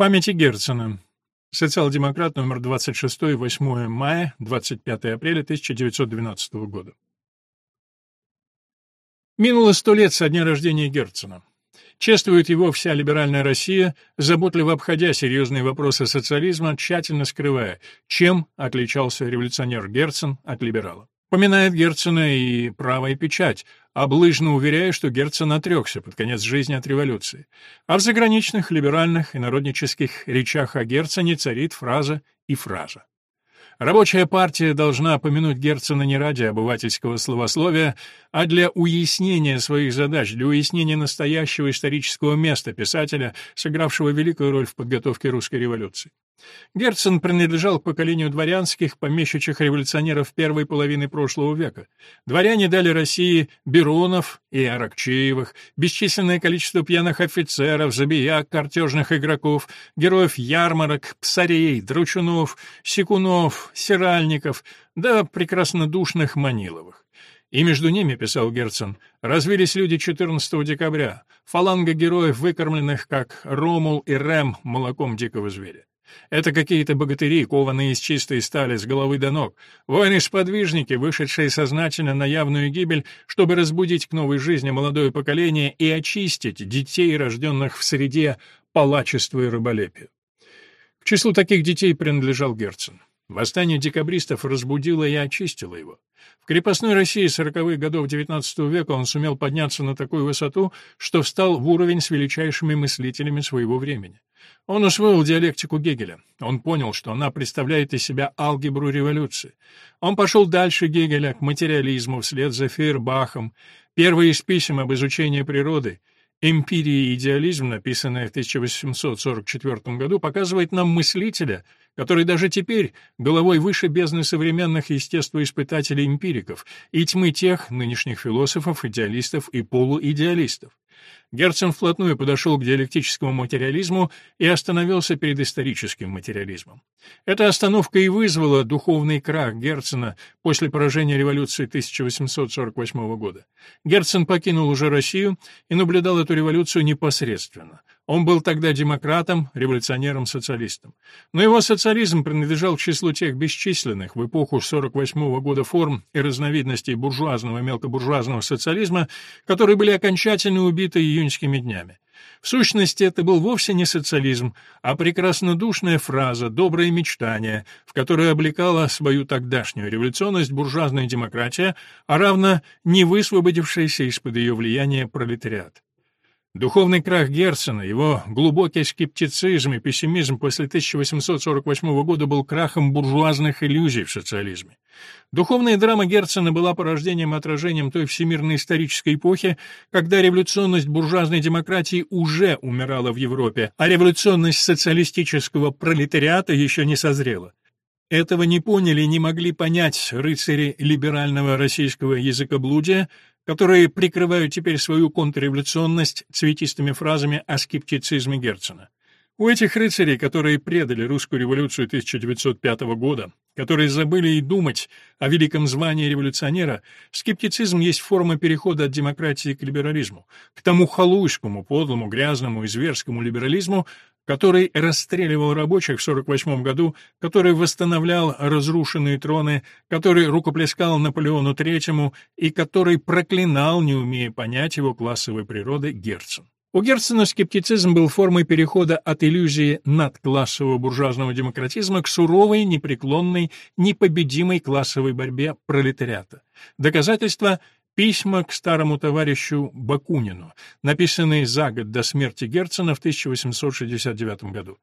Памяти Герцена. Социал-демократ номер 26, 8 мая, 25 апреля 1912 года. Минуло сто лет со дня рождения Герцена. Чествует его вся либеральная Россия, заботливо обходя серьезные вопросы социализма, тщательно скрывая, чем отличался революционер Герцен от либерала. Поминает Герцена и правая печать, облыжно уверяя, что Герцен отрекся под конец жизни от революции. А в заграничных либеральных и народнических речах о Герцене царит фраза и фраза. Рабочая партия должна помянуть Герцена не ради обывательского словословия, а для уяснения своих задач, для уяснения настоящего исторического места писателя, сыгравшего великую роль в подготовке русской революции. Герцен принадлежал к поколению дворянских, помещичьих революционеров первой половины прошлого века. Дворяне дали России Беронов и Аракчеевых, бесчисленное количество пьяных офицеров, забияк, картежных игроков, героев ярмарок, псарей, дручунов, секунов, сиральников, да прекраснодушных Маниловых. И между ними, писал Герцен, развились люди 14 декабря, фаланга героев, выкормленных, как Ромул и Рем, молоком дикого зверя. Это какие-то богатыри, кованные из чистой стали с головы до ног, воины-сподвижники, вышедшие сознательно на явную гибель, чтобы разбудить к новой жизни молодое поколение и очистить детей, рожденных в среде палачества и рыболепия. К числу таких детей принадлежал Герцен. Восстание декабристов разбудило и очистило его. В крепостной России сороковых годов XIX века он сумел подняться на такую высоту, что встал в уровень с величайшими мыслителями своего времени. Он усвоил диалектику Гегеля. Он понял, что она представляет из себя алгебру революции. Он пошел дальше Гегеля к материализму вслед за Фейербахом. Первые из писем об изучении природы «Эмпирия и идеализм», написанное в 1844 году, показывает нам мыслителя, который даже теперь головой выше бездны современных естествоиспытателей-эмпириков и тьмы тех нынешних философов, идеалистов и полуидеалистов. Герцен вплотную подошел к диалектическому материализму и остановился перед историческим материализмом. Эта остановка и вызвала духовный крах Герцена после поражения революции 1848 года. Герцен покинул уже Россию и наблюдал эту революцию непосредственно. Он был тогда демократом, революционером-социалистом. Но его социализм принадлежал к числу тех бесчисленных в эпоху 48 года форм и разновидностей буржуазного и мелкобуржуазного социализма, которые были окончательно убиты июньскими днями. В сущности, это был вовсе не социализм, а прекраснодушная фраза, доброе мечтание, в которой облекала свою тогдашнюю революционность буржуазная демократия, а равно не высвободившаяся из-под ее влияния пролетариат. Духовный крах Герцена, его глубокий скептицизм и пессимизм после 1848 года был крахом буржуазных иллюзий в социализме. Духовная драма Герцена была порождением и отражением той всемирной исторической эпохи, когда революционность буржуазной демократии уже умирала в Европе, а революционность социалистического пролетариата еще не созрела. Этого не поняли и не могли понять рыцари либерального российского языкоблудия, которые прикрывают теперь свою контрреволюционность цветистыми фразами о скептицизме Герцена. У этих рыцарей, которые предали русскую революцию 1905 года, которые забыли и думать о великом звании революционера, скептицизм есть форма перехода от демократии к либерализму, к тому халуйскому, подлому, грязному и зверскому либерализму, который расстреливал рабочих в 48 году, который восстановлял разрушенные троны, который рукоплескал Наполеону III и который проклинал, не умея понять его классовой природы, Герцен. У Герцена скептицизм был формой перехода от иллюзии надклассового буржуазного демократизма к суровой, непреклонной, непобедимой классовой борьбе пролетариата. Доказательство Письма к старому товарищу Бакунину, написанные за год до смерти Герцена в 1869 году.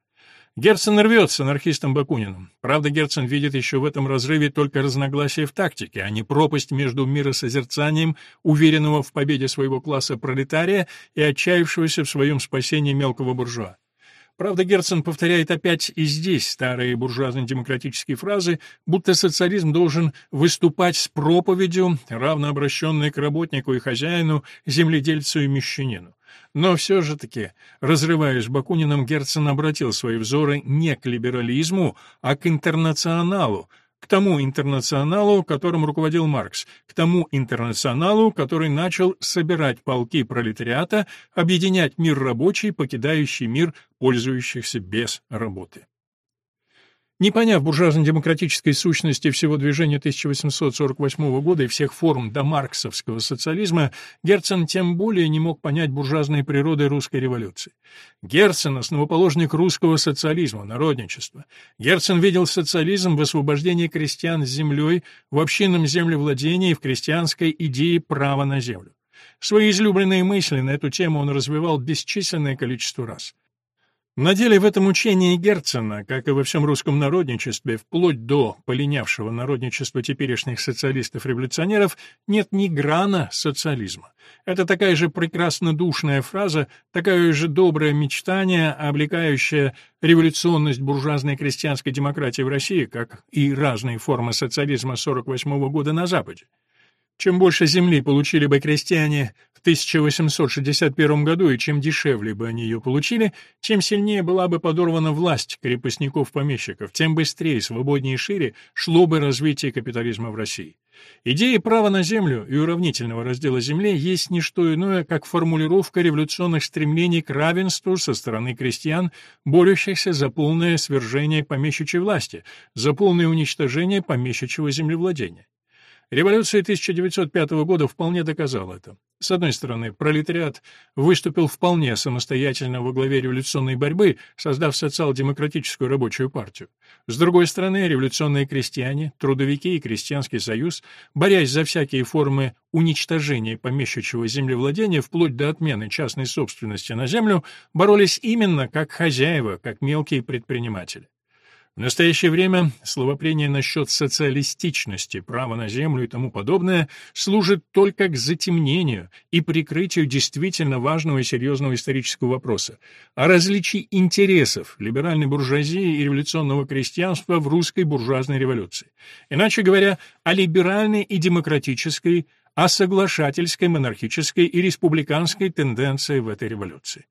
Герцен рвет с анархистом Бакуниным. Правда, Герцен видит еще в этом разрыве только разногласия в тактике, а не пропасть между миросозерцанием, уверенного в победе своего класса пролетария и отчаявшегося в своем спасении мелкого буржуа. Правда, Герцен повторяет опять и здесь старые буржуазно-демократические фразы, будто социализм должен выступать с проповедью, равно обращенной к работнику и хозяину, земледельцу и мещанину. Но все же таки, разрываясь с Бакуниным, Герцен обратил свои взоры не к либерализму, а к интернационалу, к тому интернационалу, которым руководил Маркс, к тому интернационалу, который начал собирать полки пролетариата, объединять мир рабочий, покидающий мир пользующихся без работы. Не поняв буржуазно-демократической сущности всего движения 1848 года и всех форм домарксовского социализма, Герцен тем более не мог понять буржуазной природы русской революции. Герцен — основоположник русского социализма, народничества. Герцен видел социализм в освобождении крестьян с землей, в общинном землевладении и в крестьянской идее права на землю. Свои излюбленные мысли на эту тему он развивал бесчисленное количество раз. На деле в этом учении Герцена, как и во всем русском народничестве, вплоть до полинявшего народничества теперешних социалистов-революционеров, нет ни грана социализма. Это такая же прекрасно душная фраза, такое же доброе мечтание, облекающее революционность буржуазной крестьянской демократии в России, как и разные формы социализма 48 года на Западе. Чем больше земли получили бы крестьяне 1861 году и чем дешевле бы они ее получили, тем сильнее была бы подорвана власть крепостников-помещиков, тем быстрее, свободнее и шире шло бы развитие капитализма в России. Идея права на землю и уравнительного раздела земли есть не что иное, как формулировка революционных стремлений к равенству со стороны крестьян, борющихся за полное свержение помещичьей власти, за полное уничтожение помещичьего землевладения. Революция 1905 года вполне доказала это. С одной стороны, пролетариат выступил вполне самостоятельно во главе революционной борьбы, создав социал-демократическую рабочую партию. С другой стороны, революционные крестьяне, трудовики и крестьянский союз, борясь за всякие формы уничтожения помещичьего землевладения вплоть до отмены частной собственности на землю, боролись именно как хозяева, как мелкие предприниматели. В настоящее время словопрение насчет социалистичности, права на землю и тому подобное служит только к затемнению и прикрытию действительно важного и серьезного исторического вопроса о различии интересов либеральной буржуазии и революционного крестьянства в русской буржуазной революции. Иначе говоря, о либеральной и демократической, о соглашательской, монархической и республиканской тенденции в этой революции.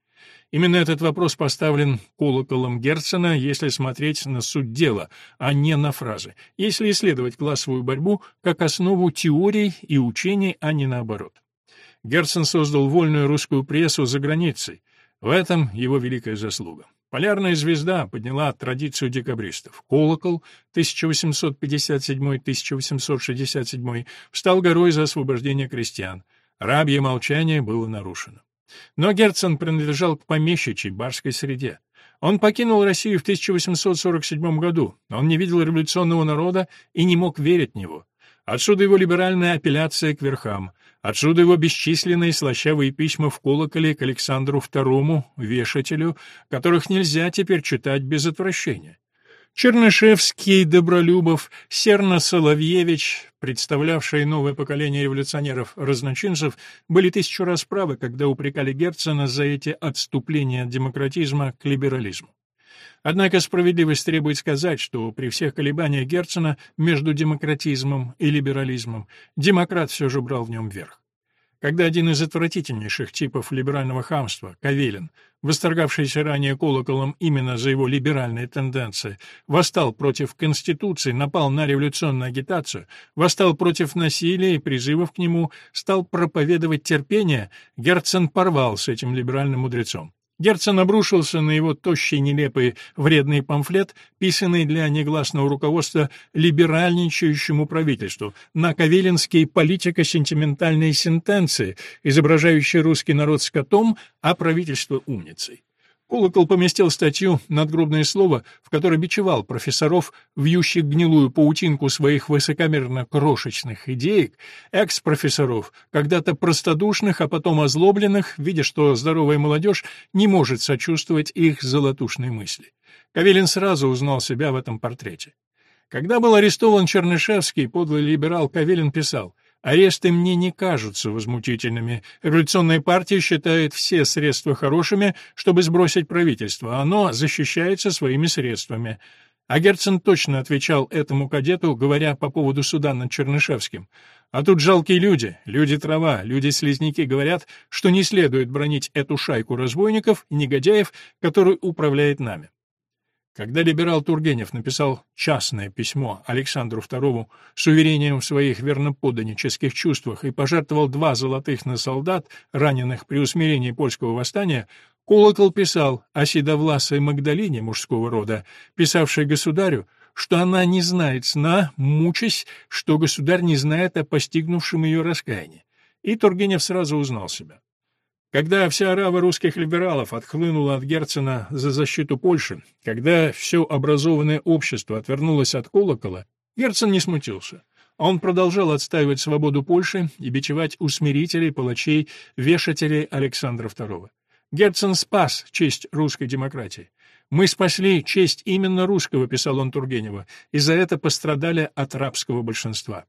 Именно этот вопрос поставлен колоколом Герцена, если смотреть на суть дела, а не на фразы, если исследовать классовую борьбу как основу теорий и учений, а не наоборот. Герцен создал вольную русскую прессу за границей. В этом его великая заслуга. Полярная звезда подняла традицию декабристов. Колокол 1857-1867 встал горой за освобождение крестьян. Рабье молчание было нарушено. Но Герцен принадлежал к помещичьей барской среде. Он покинул Россию в 1847 году. Он не видел революционного народа и не мог верить в него. Отсюда его либеральная апелляция к верхам. Отсюда его бесчисленные слащавые письма в колоколе к Александру II, вешателю, которых нельзя теперь читать без отвращения. Чернышевский, Добролюбов, Серна Соловьевич, представлявшие новое поколение революционеров-разночинцев, были тысячу раз правы, когда упрекали Герцена за эти отступления от демократизма к либерализму. Однако справедливость требует сказать, что при всех колебаниях Герцена между демократизмом и либерализмом демократ все же брал в нем верх. Когда один из отвратительнейших типов либерального хамства, Кавелин, восторгавшийся ранее колоколом именно за его либеральные тенденции, восстал против Конституции, напал на революционную агитацию, восстал против насилия и призывов к нему, стал проповедовать терпение, Герцен порвал с этим либеральным мудрецом. Герцен обрушился на его тощий, нелепый, вредный памфлет, писанный для негласного руководства либеральничающему правительству, на кавелинские политико-сентиментальные сентенции, изображающие русский народ скотом, а правительство умницей. Колокол поместил статью «Надгробное слово», в которой бичевал профессоров, вьющих гнилую паутинку своих высокомерно-крошечных идеек, экс-профессоров, когда-то простодушных, а потом озлобленных, видя, что здоровая молодежь не может сочувствовать их золотушной мысли. Кавелин сразу узнал себя в этом портрете. Когда был арестован Чернышевский, подлый либерал Кавелин писал — Аресты мне не кажутся возмутительными. Революционная партия считает все средства хорошими, чтобы сбросить правительство. Оно защищается своими средствами. А Герцен точно отвечал этому кадету, говоря по поводу суда над Чернышевским. А тут жалкие люди, люди-трава, люди-слизняки говорят, что не следует бронить эту шайку разбойников и негодяев, которая управляет нами. Когда либерал Тургенев написал частное письмо Александру II с уверением в своих верноподданнических чувствах и пожертвовал два золотых на солдат, раненых при усмирении польского восстания, Колокол писал о седовласой Магдалине мужского рода, писавшей государю, что она не знает сна, мучаясь, что государь не знает о постигнувшем ее раскаянии. И Тургенев сразу узнал себя. Когда вся орава русских либералов отхлынула от Герцена за защиту Польши, когда все образованное общество отвернулось от колокола, Герцен не смутился. Он продолжал отстаивать свободу Польши и бичевать усмирителей, палачей, вешателей Александра II. Герцен спас честь русской демократии. «Мы спасли честь именно русского», — писал он Тургенева, «и за это пострадали от рабского большинства».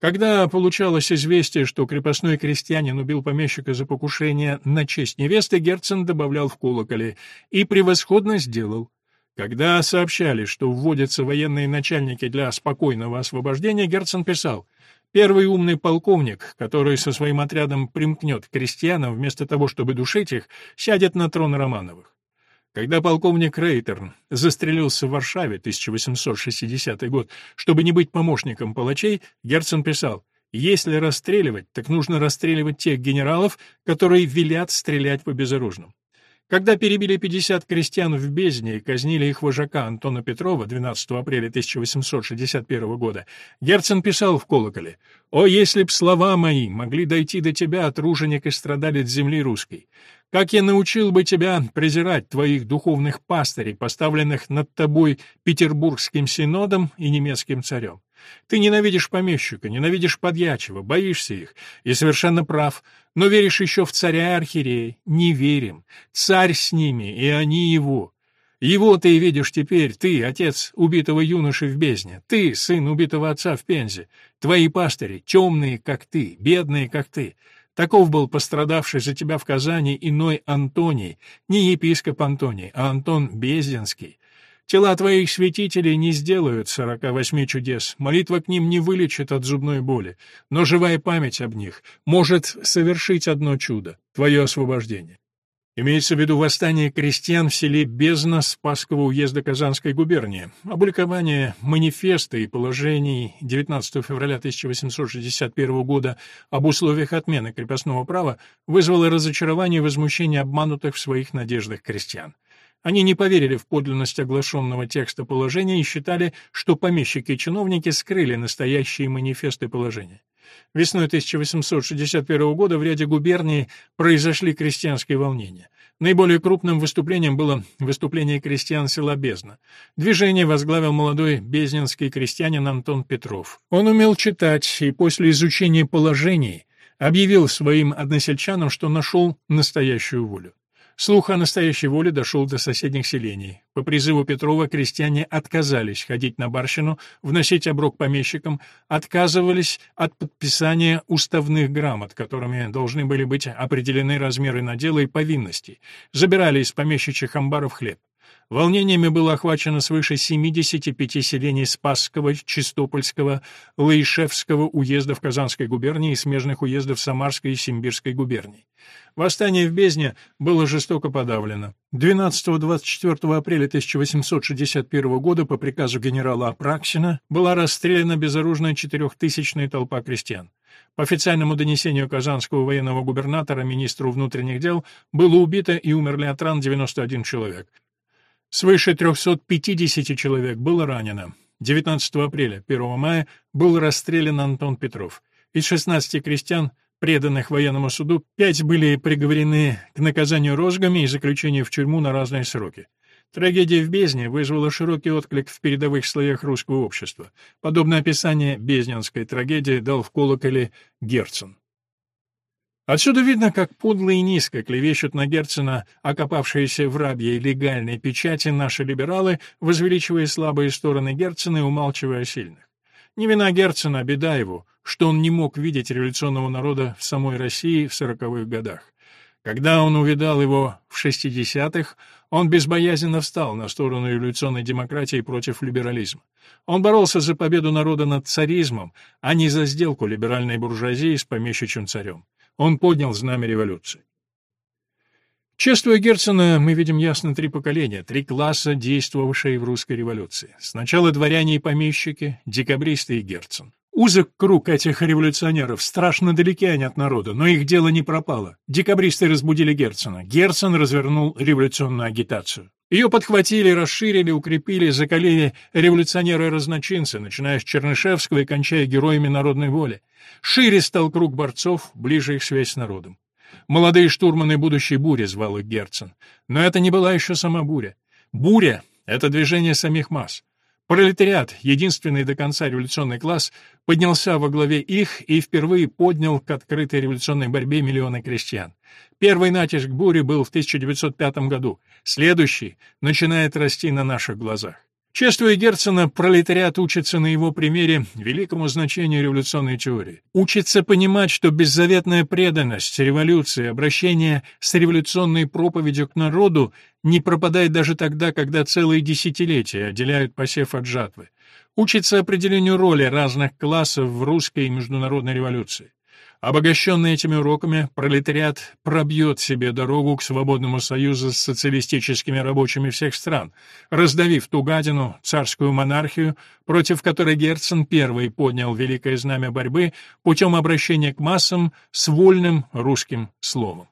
Когда получалось известие, что крепостной крестьянин убил помещика за покушение на честь невесты, Герцен добавлял в колоколе и превосходно сделал. Когда сообщали, что вводятся военные начальники для спокойного освобождения, Герцен писал «Первый умный полковник, который со своим отрядом примкнет к крестьянам, вместо того, чтобы душить их, сядет на трон Романовых». Когда полковник Рейтерн застрелился в Варшаве 1860 год, чтобы не быть помощником палачей, Герцен писал «Если расстреливать, так нужно расстреливать тех генералов, которые велят стрелять по безоружным». Когда перебили 50 крестьян в Бездне и казнили их вожака Антона Петрова 12 апреля 1861 года, Герцен писал в колоколе «О, если б слова мои могли дойти до тебя, труженик и страдалец земли русской! Как я научил бы тебя презирать твоих духовных пастырей, поставленных над тобой Петербургским синодом и немецким царем! Ты ненавидишь помещика, ненавидишь подьячего, боишься их, и совершенно прав, но веришь еще в царя и архиерея. Не верим. Царь с ними, и они его. Его ты видишь теперь, ты, отец убитого юноши в бездне, ты, сын убитого отца в Пензе, твои пастыри, темные, как ты, бедные, как ты. Таков был пострадавший за тебя в Казани иной Антоний, не епископ Антоний, а Антон Безденский. Тела твоих святителей не сделают сорока восьми чудес, молитва к ним не вылечит от зубной боли, но живая память об них может совершить одно чудо — твое освобождение. Имеется в виду восстание крестьян в селе Бездна Спасского уезда Казанской губернии. Опубликование манифеста и положений 19 февраля 1861 года об условиях отмены крепостного права вызвало разочарование и возмущение обманутых в своих надеждах крестьян. Они не поверили в подлинность оглашенного текста положения и считали, что помещики и чиновники скрыли настоящие манифесты положения. Весной 1861 года в ряде губерний произошли крестьянские волнения. Наиболее крупным выступлением было выступление крестьян села Бездна. Движение возглавил молодой безднинский крестьянин Антон Петров. Он умел читать и после изучения положений объявил своим односельчанам, что нашел настоящую волю. Слух о настоящей воле дошел до соседних селений. По призыву Петрова крестьяне отказались ходить на барщину, вносить оброк помещикам, отказывались от подписания уставных грамот, которыми должны были быть определены размеры надела и повинностей, забирали из помещичьих амбаров хлеб. Волнениями было охвачено свыше 75 селений Спасского, Чистопольского, Лаишевского уездов Казанской губернии и смежных уездов Самарской и Симбирской губерний. Восстание в Бездне было жестоко подавлено. 12-24 апреля 1861 года по приказу генерала Апраксина была расстреляна безоружная четырехтысячная толпа крестьян. По официальному донесению казанского военного губернатора министру внутренних дел было убито и умерли от ран 91 человек. Свыше 350 человек было ранено. 19 апреля, 1 мая был расстрелян Антон Петров. Из 16 крестьян, преданных военному суду, пять были приговорены к наказанию розгами и заключению в тюрьму на разные сроки. Трагедия в Бездне вызвала широкий отклик в передовых слоях русского общества. Подобное описание безднянской трагедии дал в колоколе Герцен. Отсюда видно, как подло и низко клевещут на Герцена окопавшиеся в рабьей легальной печати наши либералы, возвеличивая слабые стороны Герцена и умалчивая о сильных. Не вина Герцена, а беда его, что он не мог видеть революционного народа в самой России в сороковых годах. Когда он увидал его в шестидесятых, он безбоязненно встал на сторону революционной демократии против либерализма. Он боролся за победу народа над царизмом, а не за сделку либеральной буржуазии с помещичьим царем. Он поднял знамя революции. Чествуя Герцена, мы видим ясно три поколения, три класса, действовавшие в русской революции. Сначала дворяне и помещики, декабристы и Герцен. Узок круг этих революционеров, страшно далеки они от народа, но их дело не пропало. Декабристы разбудили Герцена. Герцен развернул революционную агитацию. Ее подхватили, расширили, укрепили, закалили революционеры-разночинцы, начиная с Чернышевского и кончая героями народной воли. Шире стал круг борцов, ближе их связь с народом. Молодые штурманы будущей бури звал их Герцен. Но это не была еще сама буря. Буря — это движение самих масс. Пролетариат, единственный до конца революционный класс, поднялся во главе их и впервые поднял к открытой революционной борьбе миллионы крестьян. Первый натиск бури был в 1905 году, следующий начинает расти на наших глазах. Чествуя Герцена, пролетариат учится на его примере великому значению революционной теории. Учится понимать, что беззаветная преданность революции, обращение с революционной проповедью к народу не пропадает даже тогда, когда целые десятилетия отделяют посев от жатвы. Учится определению роли разных классов в русской и международной революции. Обогащенный этими уроками, пролетариат пробьет себе дорогу к свободному союзу с социалистическими рабочими всех стран, раздавив ту гадину, царскую монархию, против которой Герцен первый поднял великое знамя борьбы путем обращения к массам с вольным русским словом.